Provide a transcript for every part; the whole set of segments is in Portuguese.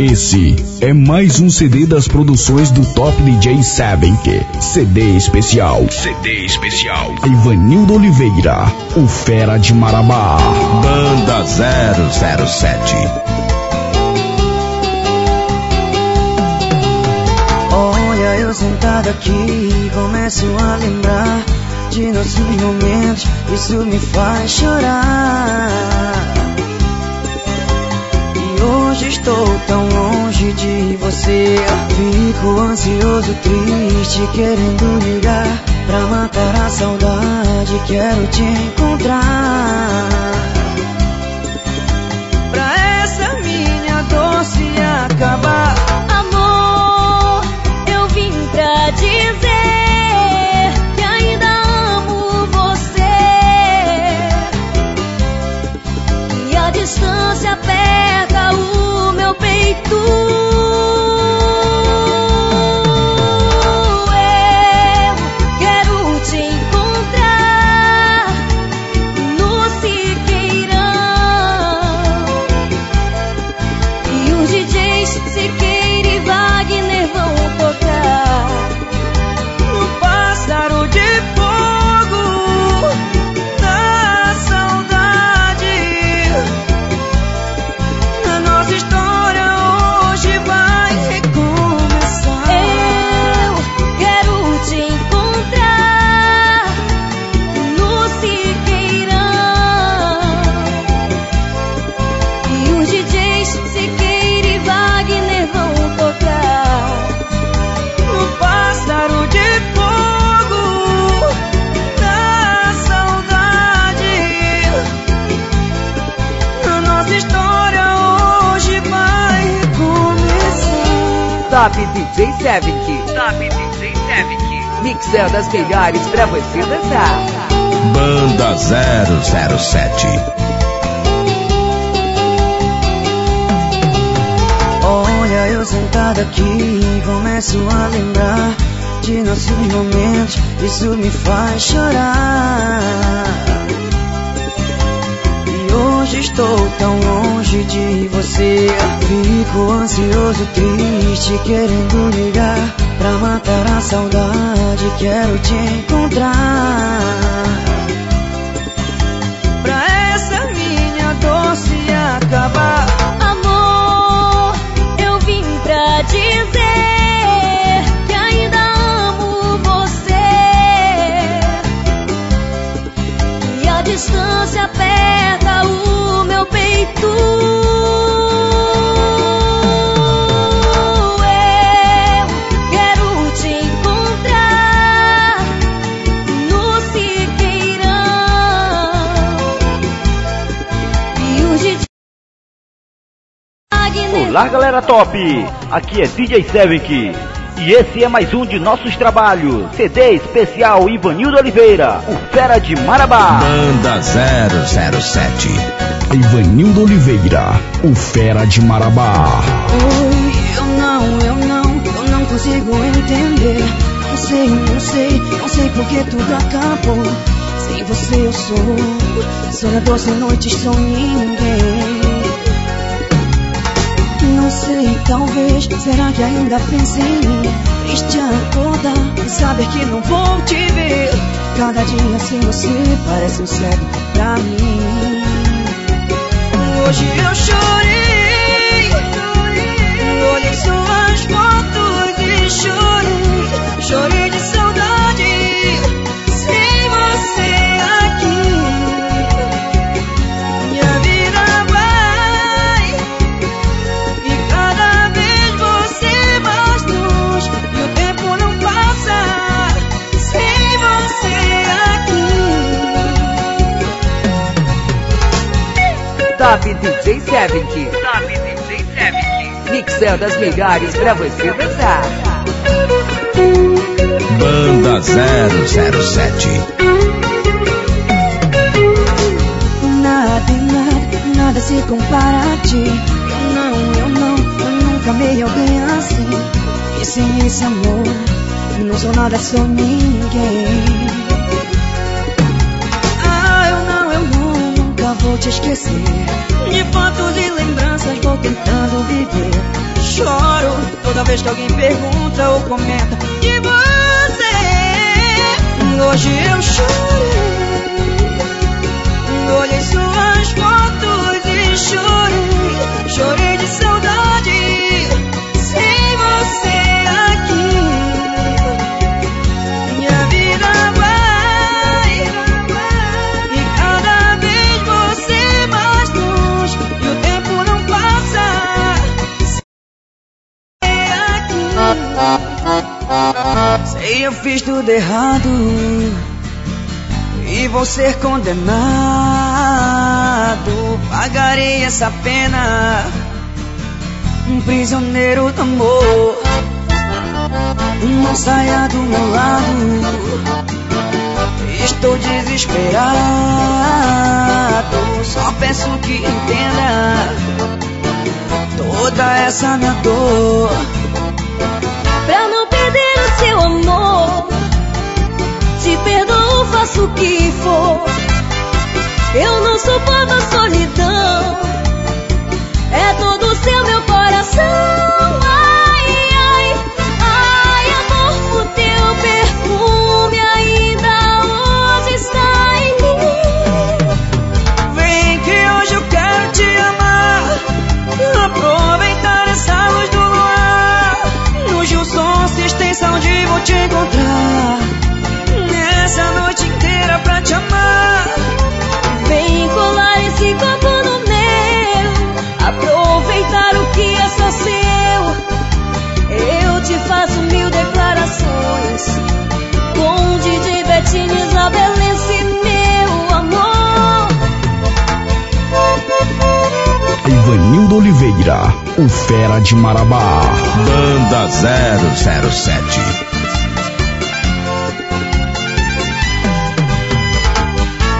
Esse é mais um CD das produções do Top DJ Sabenk. CD especial. CD especial. Ivanildo Oliveira, o Fera de Marabá. Banda 007. Olha eu sentado aqui, começo a lembrar de nossos momentos. Isso me faz chorar. Hoje estou tão longe de você. Fico ansioso, triste, querendo ligar pra matar a saudade. Quero te encontrar. Pra essa minha dor se acabar. Amor, eu vim pra dizer distância aperta o meu peito. Top DJ Sevik. Top DJ Sevik. Mixando as melhores pra você dançar. Banda 007. Olha eu sentado aqui, começo a lembrar de nossos momentos. Isso me faz chorar. Hoje estou tão longe de você. Fico ansioso, triste, querendo ligar pra matar a saudade. Quero te encontrar. Pra essa minha dor se acabar. Amor, eu vim pra dizer distância aperta o meu peito. Eu quero te encontrar no Siqueirão. E o DJ Olá galera top, aqui é DJ Sevik e esse é mais um de nossos trabalhos, CD especial Ivanildo Oliveira, o Fera de Marabá. Banda 007. Ivanildo Oliveira, o Fera de Marabá. Oi, eu não, eu não, eu não consigo entender. Não sei, não sei, não sei por que tudo acabou. Sem você eu sou sonhador sem noites, sem ninguém. Não sei, talvez, será que ainda pensa em mim? Triste acordar e saber que não vou te ver. Cada dia sem você parece um cego pra mim. Hoje eu chorei, Top DJ Sevik. Top DJ Sevik. Mixando as melhores pra você dançar. Banda 007. Nada e nada, nada se compara a ti. Eu não, eu não, eu nunca amei alguém assim. E sem esse amor, eu não sou nada, sou ninguém. Te esquecer. De fotos e lembranças vou tentando viver. Toda vez que alguém pergunta ou comenta de você, hoje eu chorei. Olhei suas fotos e chorei, chorei de saudade. Fiz tudo errado e vou ser condenado. Pagarei essa pena, um prisioneiro do amor. Não saia do meu lado, estou desesperado. Só peço que entenda toda essa minha dor. Faço o que for. Eu não suporto a solidão, é todo seu meu coração. Ivanildo Oliveira, o Fera de Marabá. Banda 007.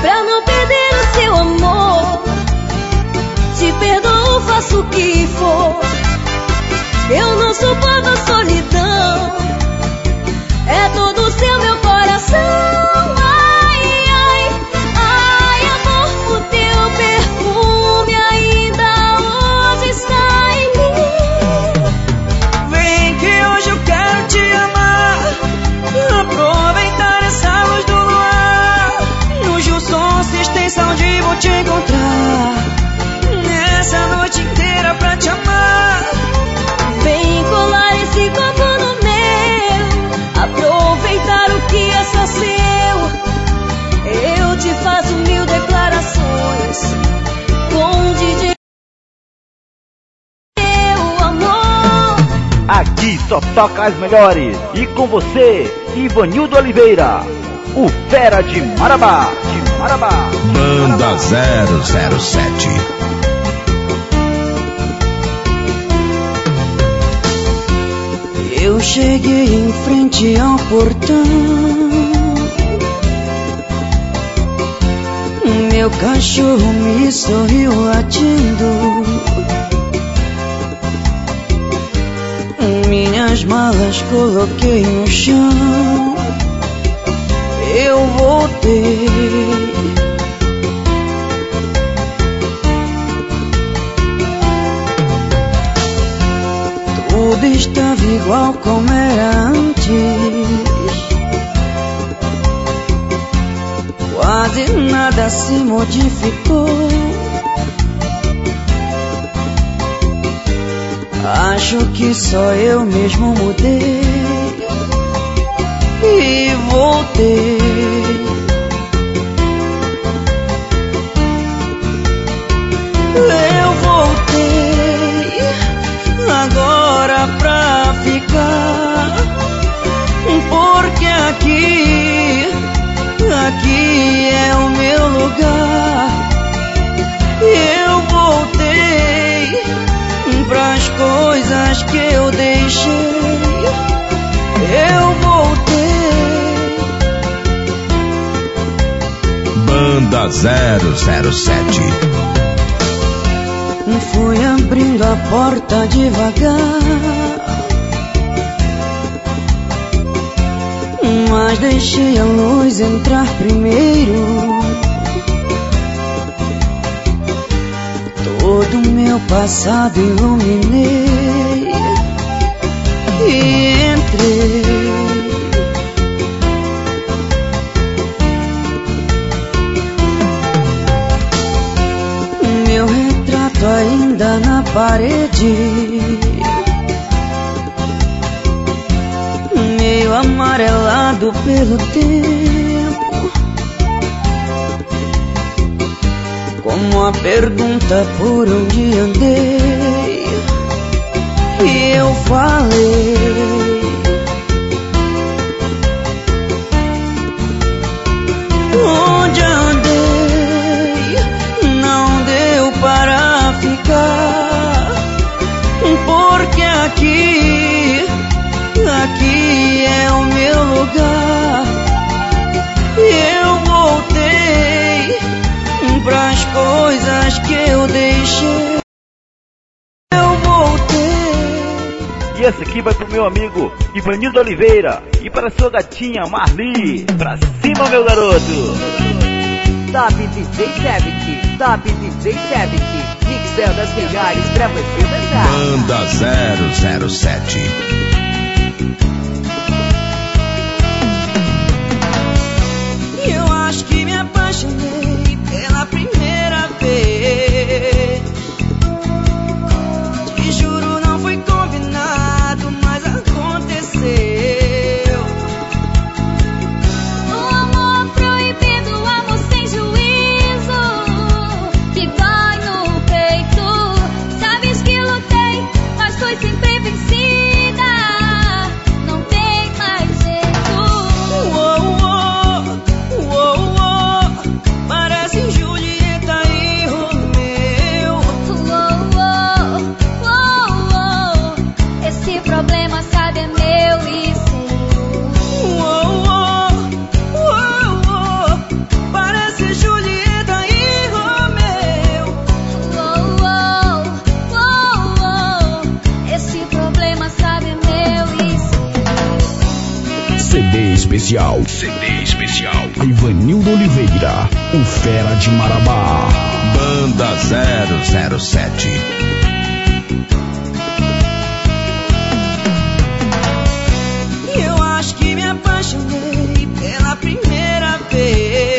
Pra não perder o seu amor, te perdoo, faço o que for. Eu não suporto a solidão, é todo seu meu coração. Extensão de vou te encontrar. Nessa noite inteira pra te amar. Vem colar esse copo no meu, aproveitar o que é só seu. Eu te faço mil declarações, com DJ meu amor. Aqui só toca as melhores. E com você, Ivanildo Oliveira, o Fera de Marabá. De Marabá. Banda 007. Eu cheguei em frente ao portão. Meu cachorro me sorriu latindo. Minhas malas coloquei no chão. Eu voltei. Tudo estava igual como era antes. Quase nada se modificou. Acho que só eu mesmo mudei e voltei. Banda 007. Fui abrindo a porta devagar. Mas deixei a luz entrar primeiro. Todo meu passado iluminei e entrei. escrito ainda na parede. Meio amarelado pelo tempo. Como a pergunta por onde andei. E eu falei. essa aqui vai pro meu amigo Ivanildo Oliveira e para sua gatinha Marli. Pra cima, meu garoto! Top DJ Savage, Top DJ Savage, mixando as melhores pra você dançar. Banda 007. eu acho que me apaixonei pela primeira vez. especial. CD especial. Ivanildo Oliveira, o Fera de Marabá. Banda 007. Eu acho que me apaixonei pela primeira vez.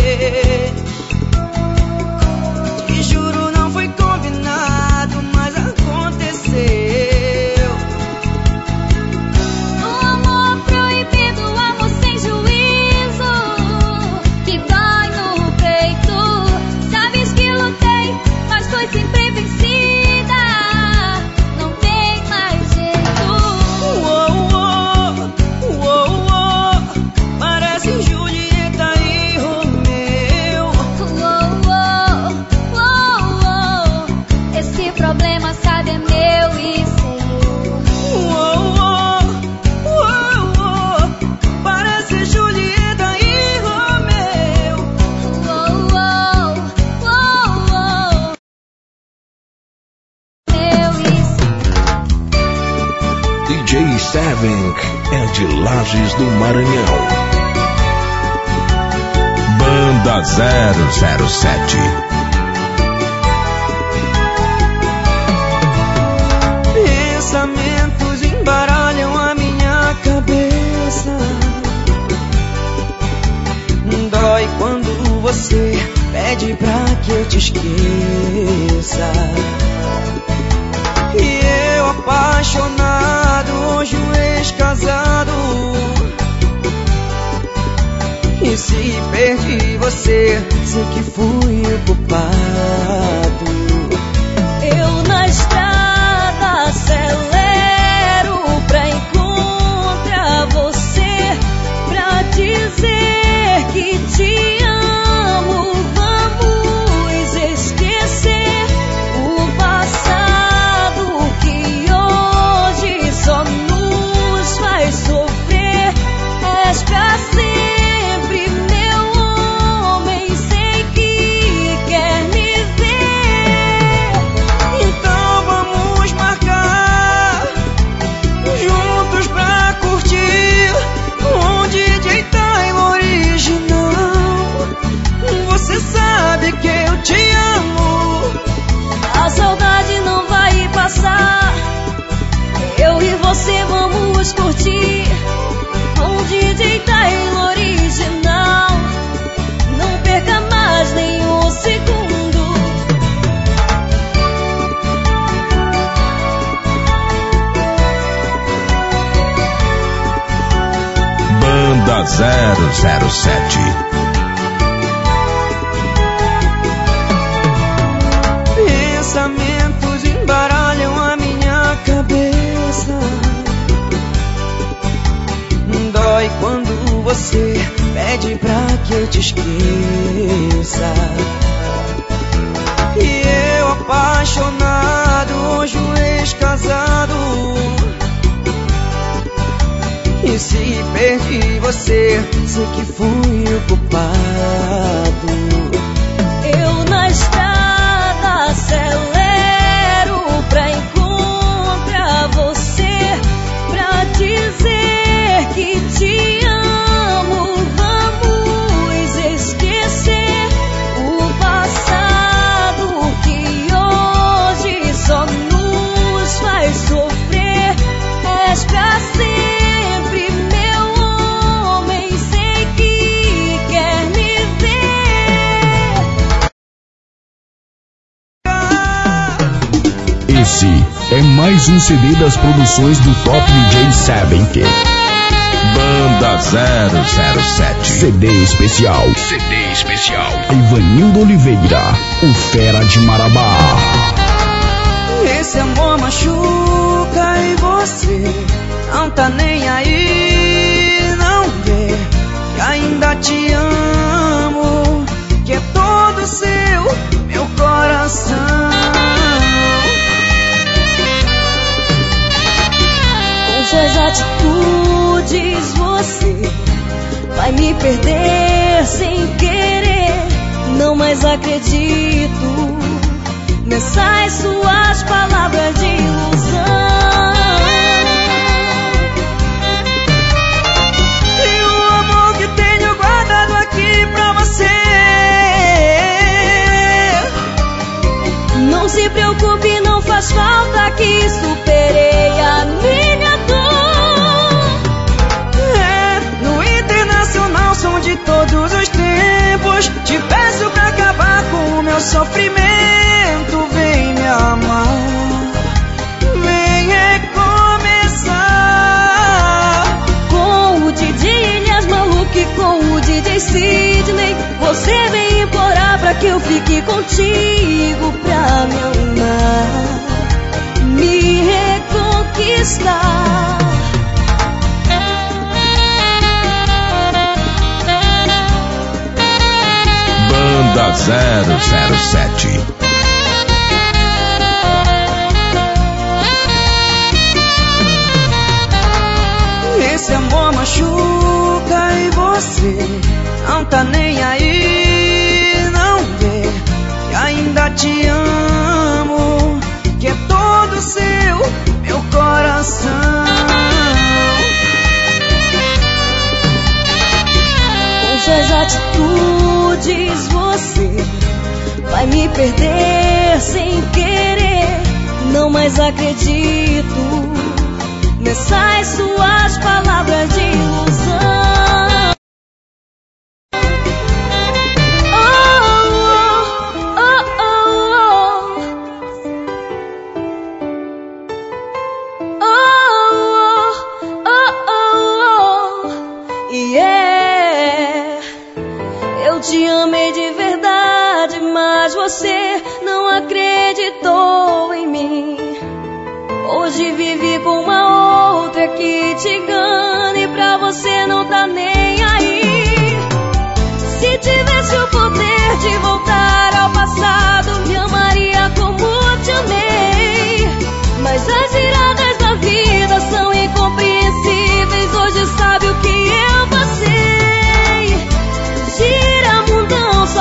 Pede pra que eu te esqueça. E eu apaixonado, hoje um ex-casado. E se perdi você, sei que fui o culpado. Eu na estrada, céu. passar. Eu e você vamos curtir um DJ Taylor original. Não perca mais nenhum segundo. Banda 007 pensamento você pede pra que eu te esqueça. E eu apaixonado, hoje um ex-casado. E se perdi você, sei que fui o culpado. Eu na estrada acelero mais um CD das produções do Top DJ Sabenk. Banda 007 CD especial. CD especial. Ivanildo Oliveira, o Fera de Marabá. Esse amor machuca e você não tá nem aí, não vê que ainda te amo, atitudes você vai me perder sem querer. Não mais acredito nessas suas palavras de ilusão. E o amor que tenho guardado aqui pra você. Não se preocupe, não faz falta que superei a minha todos os tempos. Te peço pra acabar com o meu sofrimento. Vem me amar, vem recomeçar. Com o DJ Elias Maluque, com o DJ Sidney. Você vem implorar pra que eu fique contigo pra me amar, me reconquistar. 007. Esse amor machuca e você não tá nem aí, não vê que ainda te amo, que é todo seu, meu coração. Suas atitudes vai me perder sem querer. Não mais acredito nessas suas palavras de ilusão.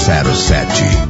007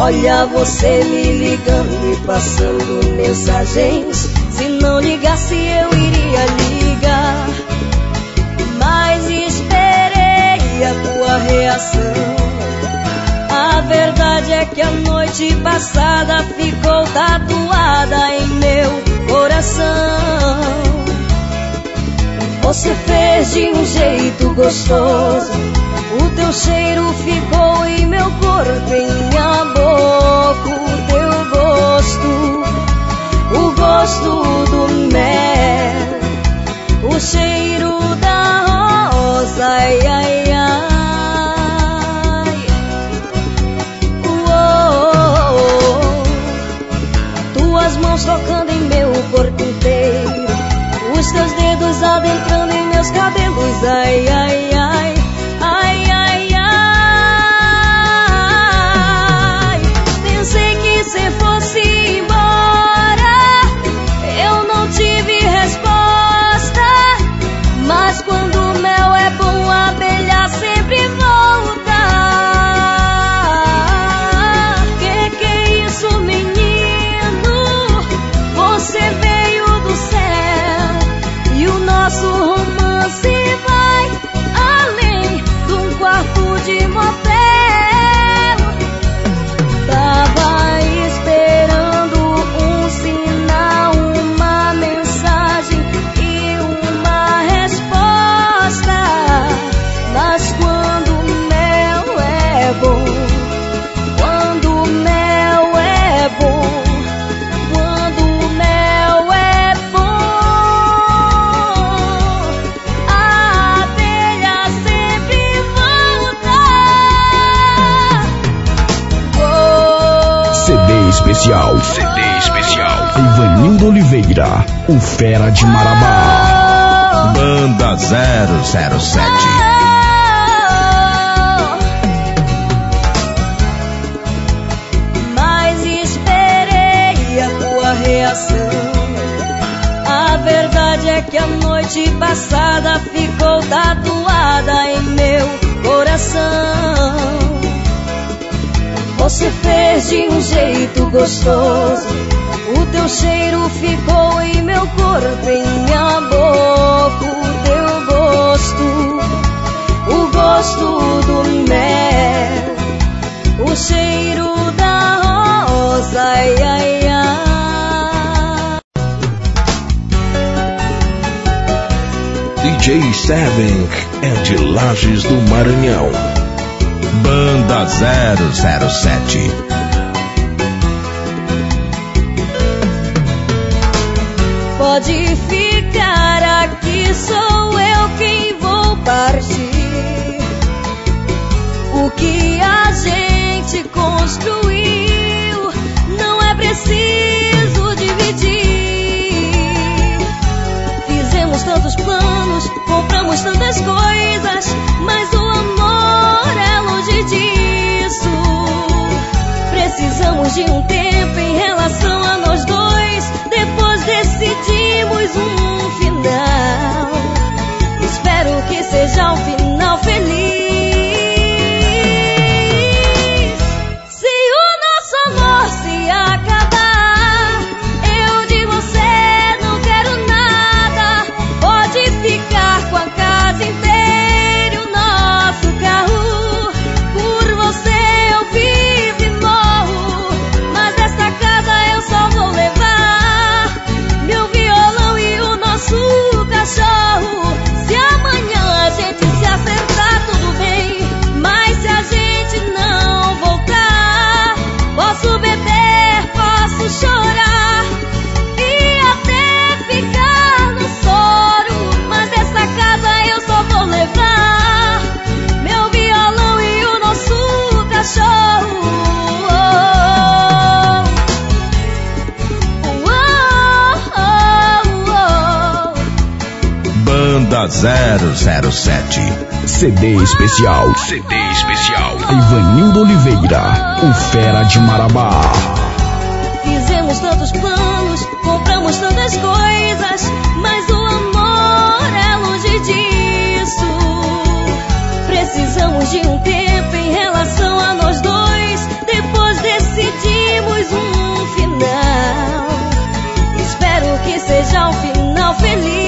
Olha você me ligando e passando mensagens. Se não ligasse, eu iria ligar. Mas esperei a tua reação. A verdade é que a noite passada ficou tatuada em meu coração. Você fez de um jeito gostoso. O teu cheiro ficou em meu corpo, em minha boca. O teu gosto, o gosto do mel, o cheiro da rosa. Ai, ai, ai. mãos tocando em meu corpo inteiro. Os teus dedos adentrando em meus cabelos. Ai, ai. Ai, o Fera de Marabá. Banda 007. Mas esperei a tua reação. A verdade é que a noite passada ficou tatuada em meu coração. Você fez de um jeito gostoso. O teu cheiro ficou em meu corpo, em minha boca. O teu gosto, o gosto do mel, o cheiro da rosa. Ai, ai, ai. DJ Seven é de Lages do Maranhão. Banda 007. Pode ficar aqui, sou eu quem vou partir. O que a gente construiu não é preciso dividir. Fizemos tantos planos, compramos tantas coisas, mas o amor é longe disso. Precisamos de um tempo em relação a nós dois. Depois decidimos um final. Espero que seja um final feliz. Banda 007. CD especial. CD especial. Ivanildo Oliveira, o Fera de Marabá. Fizemos tantos planos, compramos tantas coisas, mas o amor é longe disso. Precisamos de um tempo em relação a nós dois, depois decidimos um final. Espero que seja um final feliz.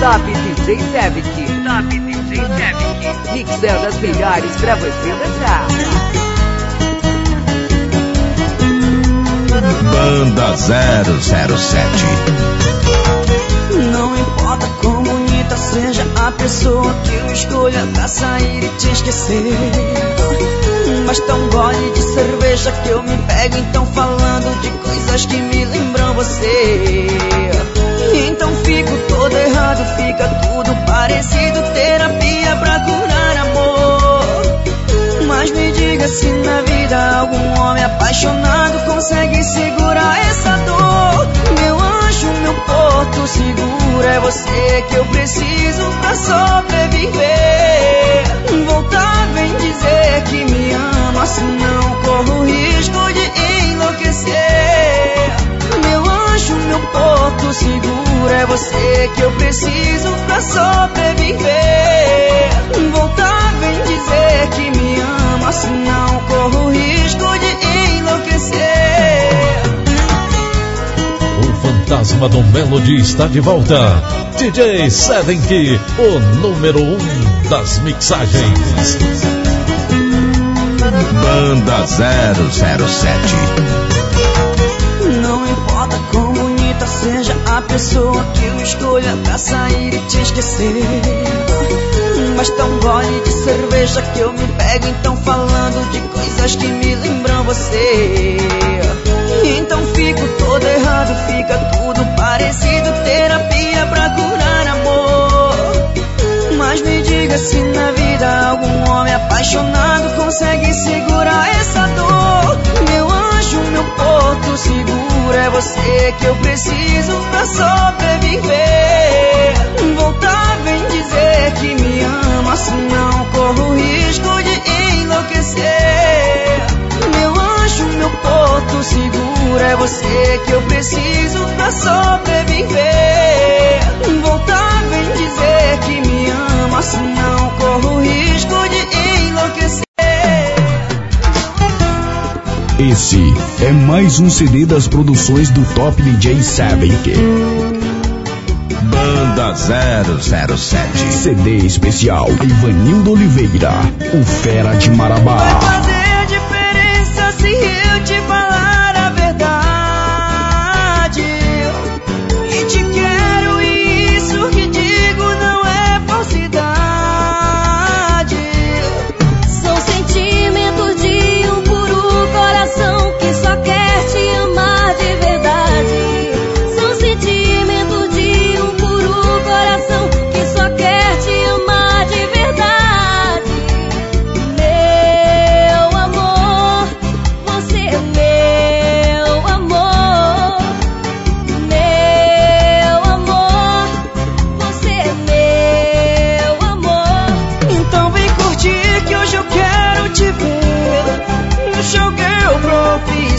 Top DJ Savic. Top DJ Savic. Mixando as melhores pra você dançar. Banda 007. Não importa quão bonita seja a pessoa que eu escolha pra sair e te esquecer. Basta um gole de cerveja que eu me pego, então falando de coisas que me lembram você. Fico todo errado, fica tudo parecido. Terapia pra curar amor. Mas me diga se na vida algum homem apaixonado consegue segurar essa dor. Meu anjo, meu porto seguro, é você que eu preciso pra sobreviver. Voltar vem dizer que me ama, se não corro risco de enlouquecer. Meu anjo, meu porto seguro, é você que eu preciso pra sobreviver. Voltar vem dizer que me ama, se não corro risco de enlouquecer. O fantasma do Melody está de volta. DJ Seven Key, o número um das mixagens. Banda 007. Pessoa que eu escolha pra sair e te esquecer. Basta um gole de cerveja que eu me pego, então falando de coisas que me lembram você. Então fico todo errado, fica tudo parecido. Terapia pra curar amor. Mas me diga se na vida algum homem apaixonado consegue você que eu preciso pra sobreviver. Voltar vem dizer que me ama, se não corro risco de enlouquecer. Meu anjo, meu porto seguro, é você que eu preciso pra sobreviver. Voltar vem dizer que me ama, se não corro risco de enlouquecer. Esse é mais um CD das produções do Top DJ Savic. Banda 007. CD especial Ivanildo Oliveira, o Fera de Marabá.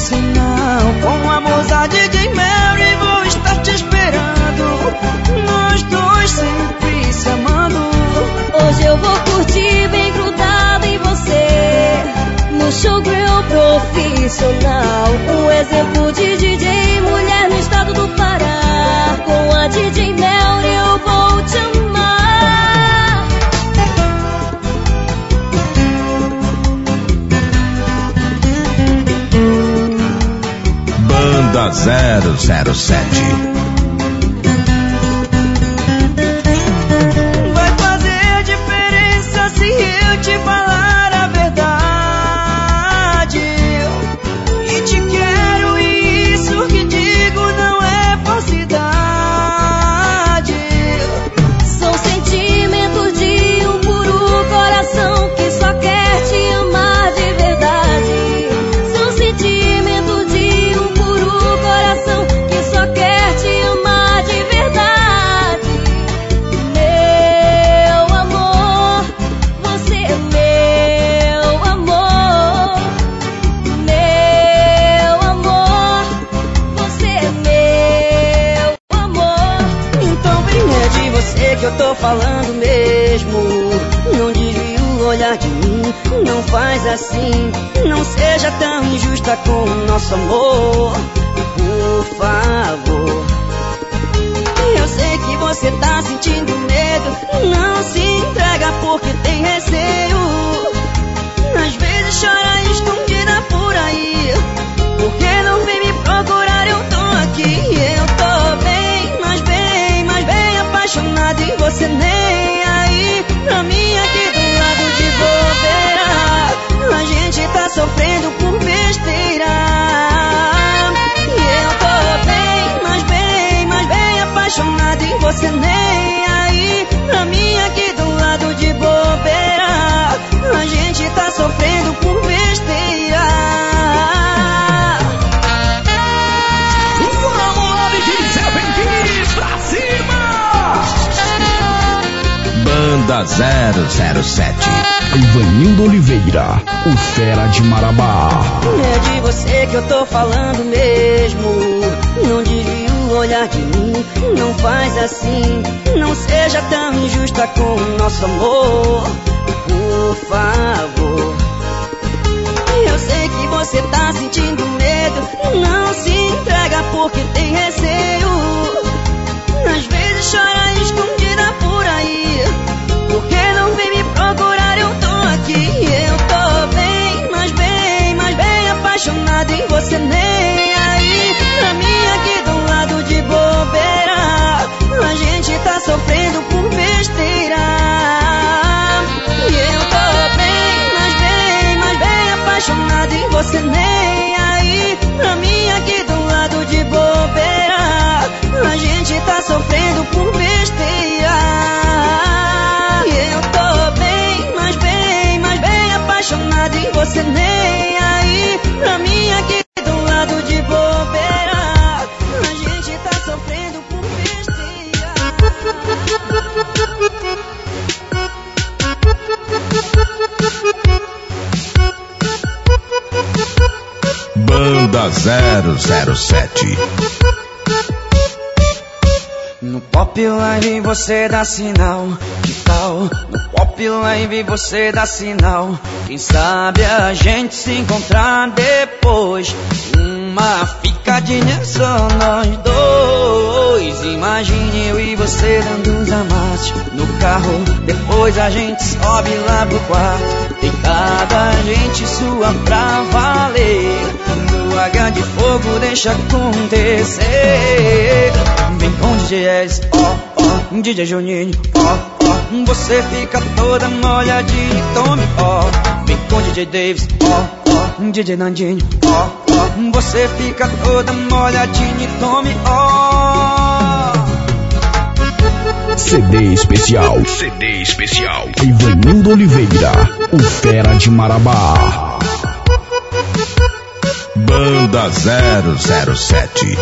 Sinal. Com a moça DJ Mary, vou estar te esperando. Nós dois sempre se amando. Hoje eu vou curtir bem grudado em você. No showgirl profissional. Um exemplo de DJ Banda 007 Vai fazer diferença se eu te falar falando mesmo. Não desvia o olhar de mim, não faz assim. Não seja tão injusta com o nosso amor, por favor. Eu sei que você tá sentindo medo, não se entrega porque tem receio. Às vezes chora você, nem 007 Ivanildo Oliveira, o fera de Marabá. É de você que eu tô falando mesmo. Não desvia o olhar de mim, não faz assim. Não seja tão injusta com o nosso amor, por favor. Eu sei que você tá sentindo medo, não se entrega porque tem receio. Às vezes chora escondida aqui. Eu tô bem, mas bem, mas bem apaixonado em você, nem aí. Pra mim aqui 007 No Pop Live você dá sinal, que tal? No Pop Live você dá sinal. Quem sabe a gente se encontrar depois. Uma ficadinha só nós dois. Imagine eu e você dando uns amassos no carro. Depois a gente sobe lá pro quarto. Deitada a gente sua pra valer. H de fogo deixa acontecer. Vem com DJ S, ó, ó, DJ Juninho, ó, ó. Você fica toda molhadinha e tome, ó. Vem com DJ Davis, ó, ó, DJ Nandinho, ó, ó. Você fica toda molhadinha e tome, ó. CD especial. CD especial Ivanildo Oliveira, o fera de Marabá. Banda 007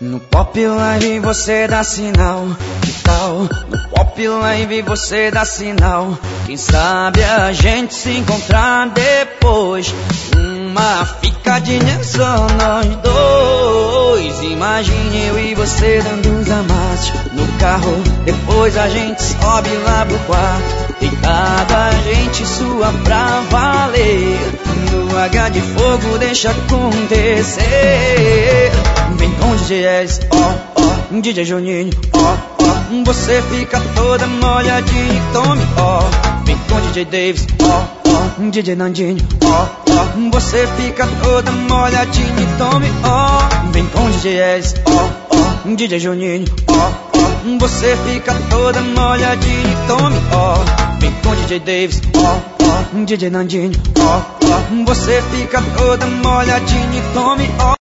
No Pop Live você dá sinal, que tal? No pop live você dá sinal. Quem sabe a gente se encontrar depois. Uma ficadinha só nós dois. Imagine eu e você dando uns amassos no carro. Depois a gente sobe lá pro quarto. Deitado a gente sua pra valer. H de fogo deixa acontecer. Vem com DJ S, ó, ó, DJ Juninho, ó, ó. Você fica toda molhadinha tome, ó. Vem com DJ Davis, ó, ó, DJ Nandinho, ó, ó. Você fica toda molhadinha tome, ó. Vem com DJ S, ó, ó, DJ Juninho, ó, ó. Você fica toda molhadinha tome, ó. Vem com DJ Davis, ó, ó, DJ Nandinho, ó, ó. Você fica toda molhadinha tome, ó.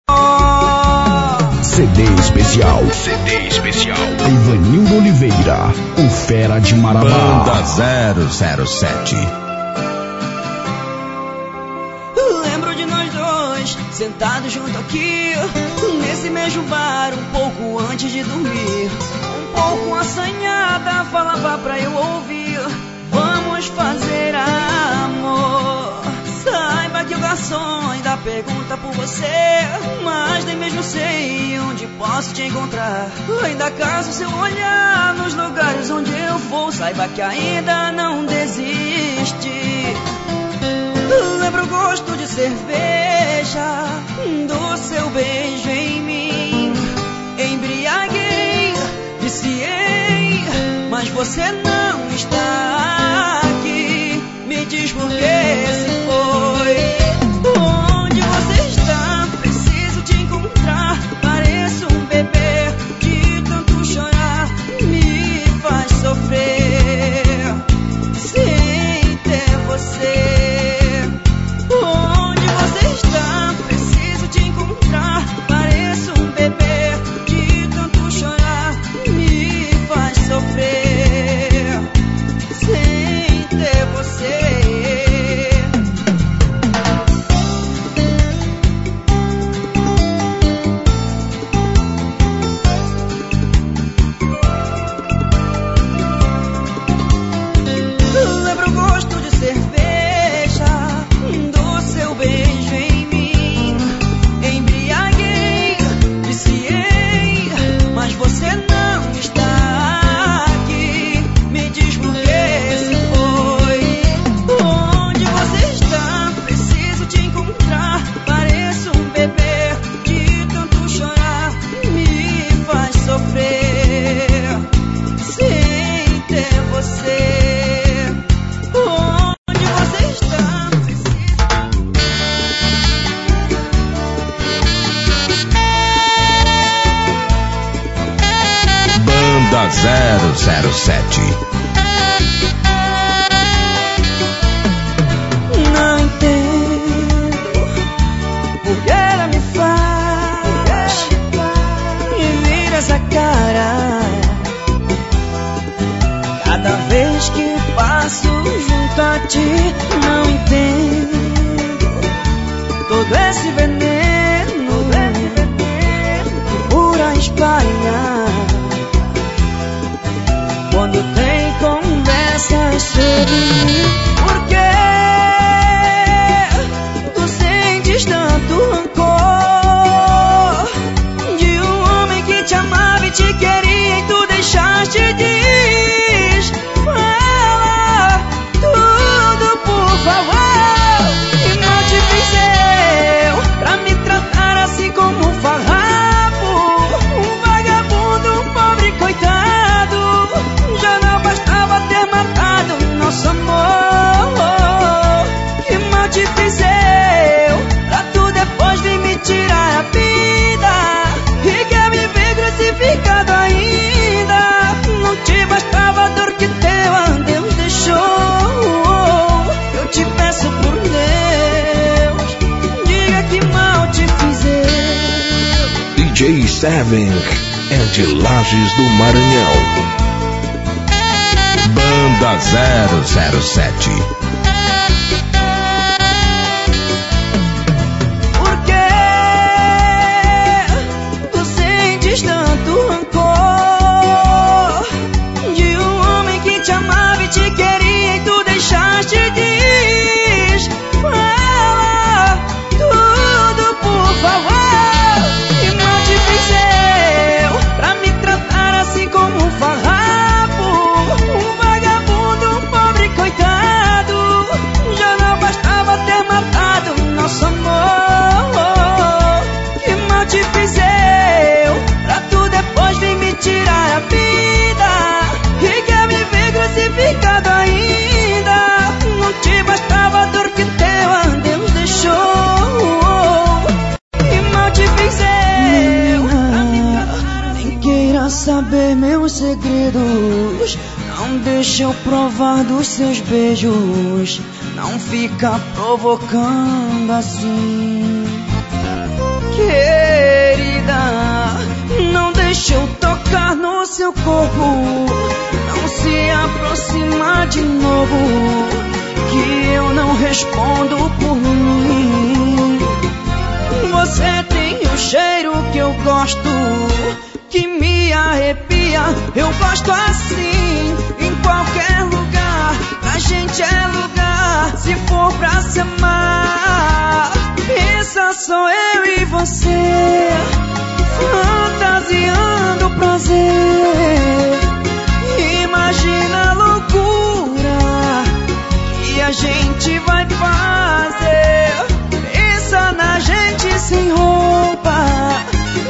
CD especial. CD especial. Ivanildo Oliveira, o Fera de Marabá. Banda 007. Lembro de nós dois, sentados junto aqui, nesse mesmo bar, um pouco antes de dormir. Um pouco assanhada, falava pra eu ouvir. Vamos fazer amor. Saiba que o garçom ainda pergunta por você, mas nem mesmo sei onde posso te encontrar. Ainda caso seu olhar nos lugares onde eu vou, saiba que ainda não desiste. Lembro o gosto de cerveja, do seu beijo em mim. Embriaguei, viciei, mas você não está. Me diz por que se foi. Seven é de Lages do Maranhão. Banda 007. Te bastava a dor que teu adeus deixou. E mal te fez eu nem queira saber meus segredos. Não deixa eu provar dos seus beijos. Não fica provocando assim. Querida, não deixa eu tocar no seu corpo. Não se aproximar de novo. Que eu não respondo por mim. Você tem o cheiro que eu gosto que me arrepia. Eu gosto assim, em qualquer lugar. A gente é lugar, se for pra se amar. Pensa só eu e você, fantasiando prazer. Imagina a gente vai fazer. Pensa na gente sem roupa,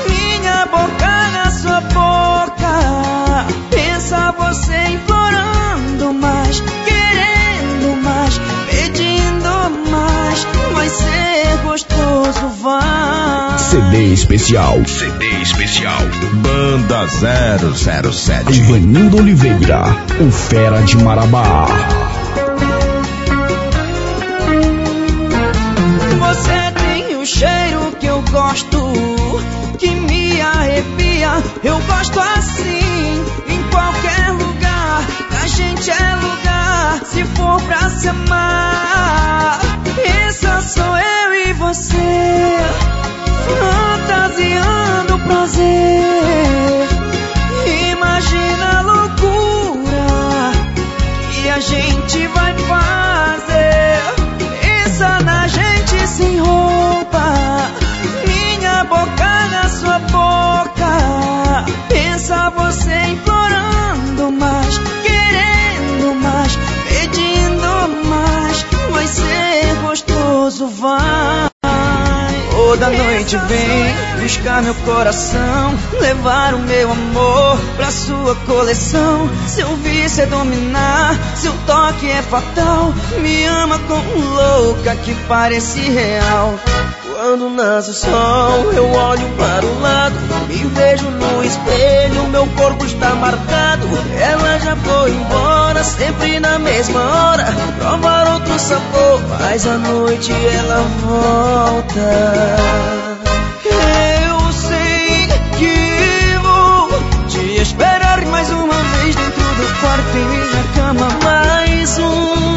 minha boca sua boca. Pensa você implorando mais, querendo mais, pedindo mais. Vai ser gostoso, vai. CD especial. CD especial. Banda 007. Ivanildo Oliveira, o Fera de Marabá. Que eu gosto arrepia. Eu gosto assim, em qualquer lugar. A gente é lugar, se for pra se amar. Vai. Toda noite vem buscar meu coração, levar o meu amor pra sua coleção. Seu vício é dominar, seu toque é fatal. Me ama como louca que parece real. Quando nasce o sol, eu olho para o lado, me vejo no espelho, meu corpo está marcado. Ela já foi embora, sempre na mesma hora, provar outro sabor, mas à noite ela volta. Eu sei que vou te esperar mais uma vez dentro do quarto em minha cama, mais uma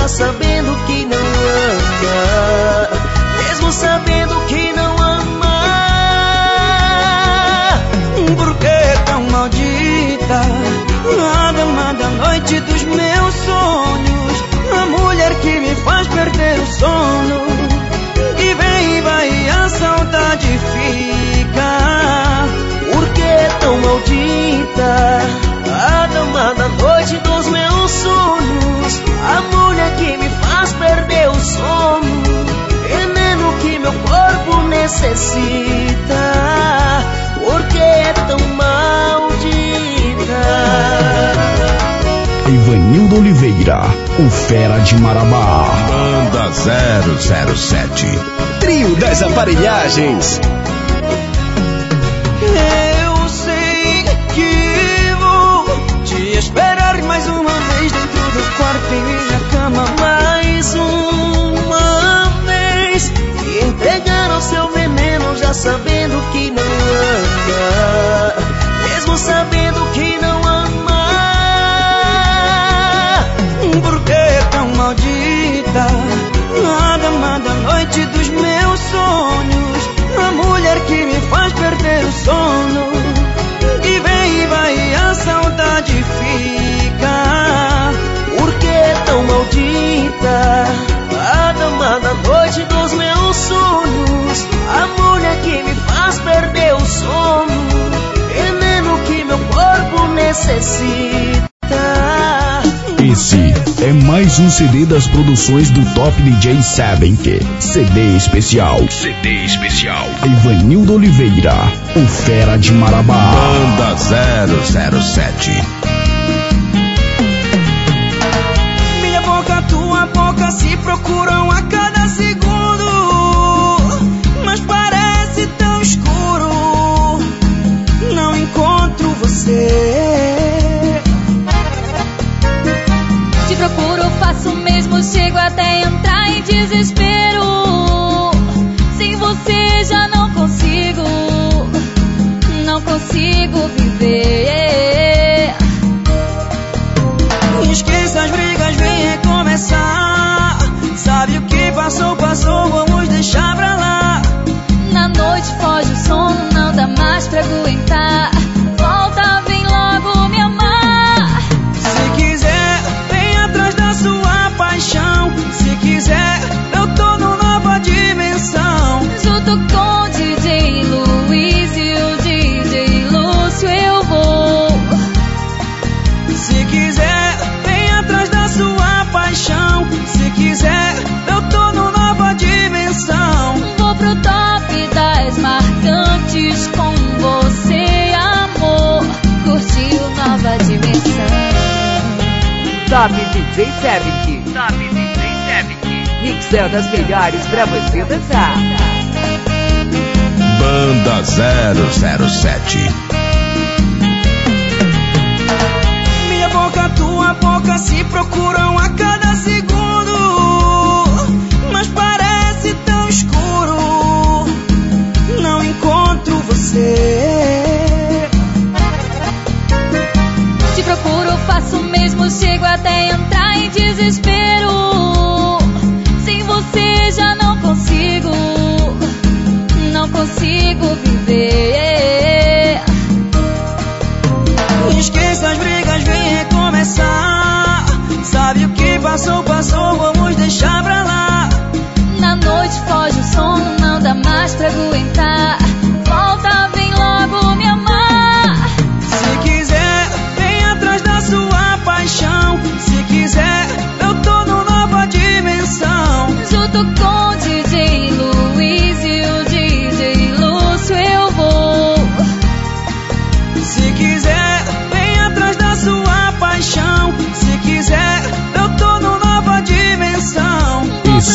já sabendo que não ama, mesmo sabendo que não ama. Por que tão maldita? A dama da noite dos meus sonhos, a mulher que me faz necessita. Por que tão maldita? Ivanildo Oliveira, o Fera de Marabá. Banda 007. Trio das Aparelhagens. Já sabendo que não ama, mesmo sabendo que não ama. Por que tão maldita? A dama da noite dos meus sonhos, a mulher que me faz perder o sono. Que vem e vai e a saudade fica. Por que tão maldita? A dama da noite dos meus sonhos, faz perder o sono. Veneno que meu corpo necessita. Esse é mais um CD das produções do Top DJ Sabenk. CD especial. CD especial. Ivanildo Oliveira, o Fera de Marabá. Banda 007. Minha boca, tua boca se procuram a você. Te procuro, faço mesmo, chego até entrar em desespero. Sem você já não consigo, não consigo viver. Esqueça as brigas, vem recomeçar. Sabe o que passou, passou, vamos deixar pra lá. Na noite foge o sono, não dá mais pra aguentar. Top DJ Sevic. Top DJ Sevic. Mixando as melhores pra você dançar. Banda 007. Minha boca, tua boca se procuram a cada segundo. Mas parece tão escuro. Não encontro você. Procuro, faço mesmo, chego até entrar em desespero. Sem você já não consigo, não consigo viver. Esqueça as brigas, vem recomeçar. Sabe o que passou, passou, vamos deixar pra lá. Na noite foge o sono, não dá mais pra aguentar.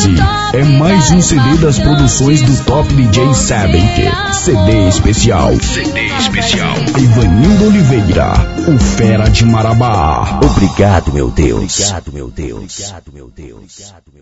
Esse é mais um CD das produções do Top DJ Sabic. CD especial. CD especial. Ivanildo Oliveira, o Fera de Marabá. Obrigado, meu Deus. Obrigado, meu Deus. Obrigado, meu Deus. Obrigado, meu Deus.